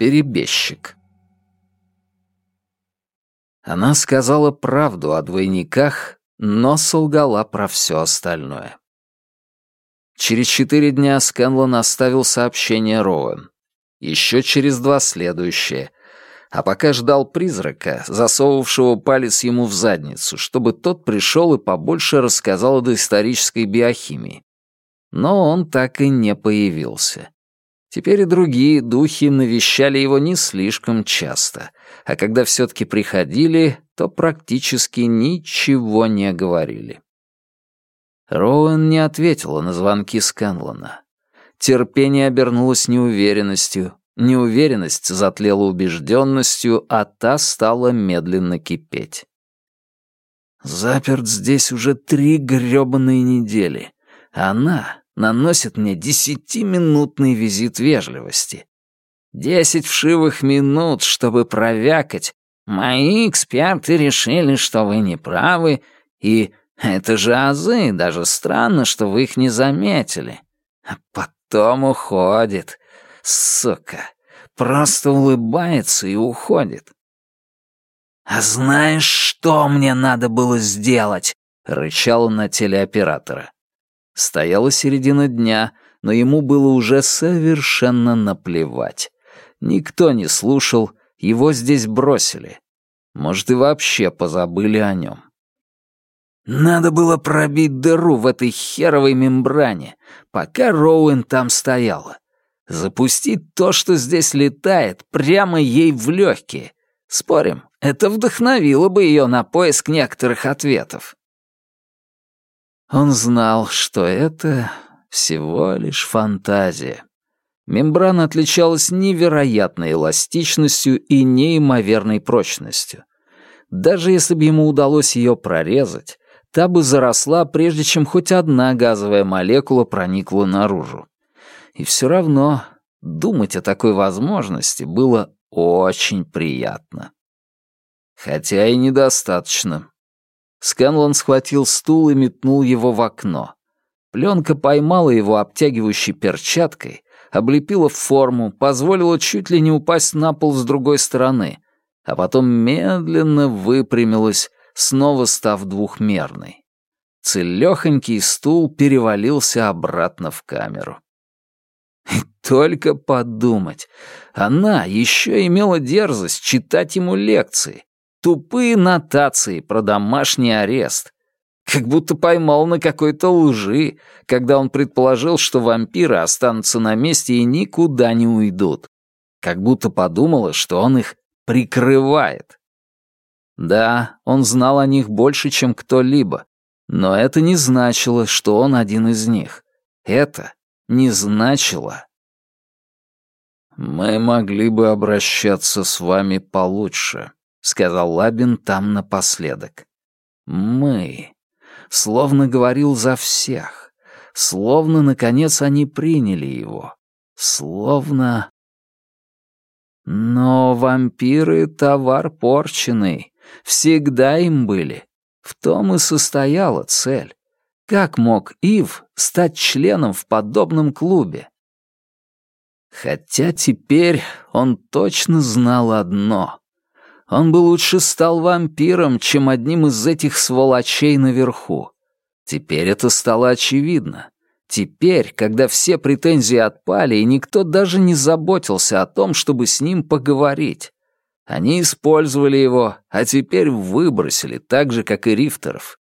перебежчик. Она сказала правду о двойниках, но солгала про все остальное. Через четыре дня Скэнлон оставил сообщение Роуэн. Еще через два следующее. А пока ждал призрака, засовывавшего палец ему в задницу, чтобы тот пришел и побольше рассказал о доисторической биохимии. Но он так и не появился. Теперь и другие духи навещали его не слишком часто, а когда все-таки приходили, то практически ничего не говорили. Роуэн не ответила на звонки Сканлона. Терпение обернулось неуверенностью, неуверенность затлела убежденностью, а та стала медленно кипеть. «Заперт здесь уже три грёбаные недели. Она наносит мне десятиминутный визит вежливости. Десять вшивых минут, чтобы провякать. Мои эксперты решили, что вы не правы, и это же азы, даже странно, что вы их не заметили. А потом уходит. Сука. Просто улыбается и уходит. «А знаешь, что мне надо было сделать?» — рычал он на телеоператора. Стояла середина дня, но ему было уже совершенно наплевать. Никто не слушал, его здесь бросили. Может, и вообще позабыли о нем. Надо было пробить дыру в этой херовой мембране, пока Роуэн там стояла. Запустить то, что здесь летает, прямо ей в легкие. Спорим, это вдохновило бы ее на поиск некоторых ответов. Он знал, что это всего лишь фантазия. Мембрана отличалась невероятной эластичностью и неимоверной прочностью. Даже если бы ему удалось ее прорезать, та бы заросла, прежде чем хоть одна газовая молекула проникла наружу. И все равно думать о такой возможности было очень приятно. Хотя и недостаточно. Скэнлон схватил стул и метнул его в окно. Пленка поймала его обтягивающей перчаткой, облепила форму, позволила чуть ли не упасть на пол с другой стороны, а потом медленно выпрямилась, снова став двухмерной. Целёхонький стул перевалился обратно в камеру. И только подумать, она еще имела дерзость читать ему лекции, Тупые нотации про домашний арест. Как будто поймал на какой-то лжи, когда он предположил, что вампиры останутся на месте и никуда не уйдут. Как будто подумала, что он их прикрывает. Да, он знал о них больше, чем кто-либо, но это не значило, что он один из них. Это не значило. «Мы могли бы обращаться с вами получше», — сказал Лабин там напоследок. «Мы». Словно говорил за всех. Словно, наконец, они приняли его. Словно... Но вампиры — товар порченный. Всегда им были. В том и состояла цель. Как мог Ив стать членом в подобном клубе? Хотя теперь он точно знал одно. Он бы лучше стал вампиром, чем одним из этих сволочей наверху. Теперь это стало очевидно. Теперь, когда все претензии отпали, и никто даже не заботился о том, чтобы с ним поговорить. Они использовали его, а теперь выбросили, так же, как и Рифтеров.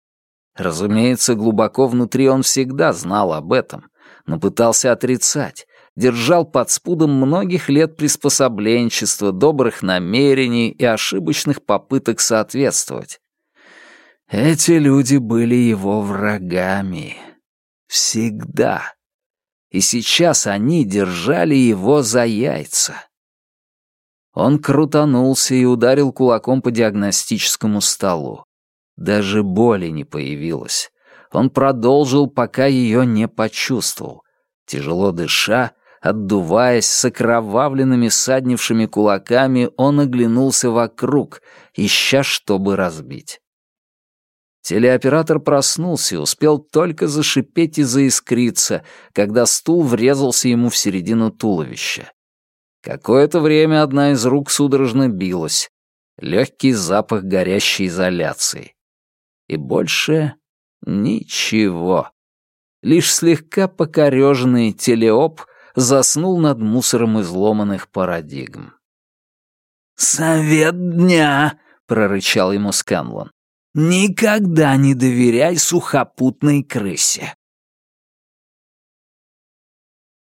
Разумеется, глубоко внутри он всегда знал об этом, но пытался отрицать, держал под спудом многих лет приспособленчества, добрых намерений и ошибочных попыток соответствовать. Эти люди были его врагами. Всегда. И сейчас они держали его за яйца. Он крутанулся и ударил кулаком по диагностическому столу. Даже боли не появилось. Он продолжил, пока ее не почувствовал. Тяжело дыша, Отдуваясь с окровавленными саднившими кулаками, он оглянулся вокруг, ища, чтобы разбить. Телеоператор проснулся и успел только зашипеть и заискриться, когда стул врезался ему в середину туловища. Какое-то время одна из рук судорожно билась. Легкий запах горящей изоляции. И больше ничего. Лишь слегка покореженный телеоп заснул над мусором изломанных парадигм. «Совет дня!» — прорычал ему Сканлон. «Никогда не доверяй сухопутной крысе.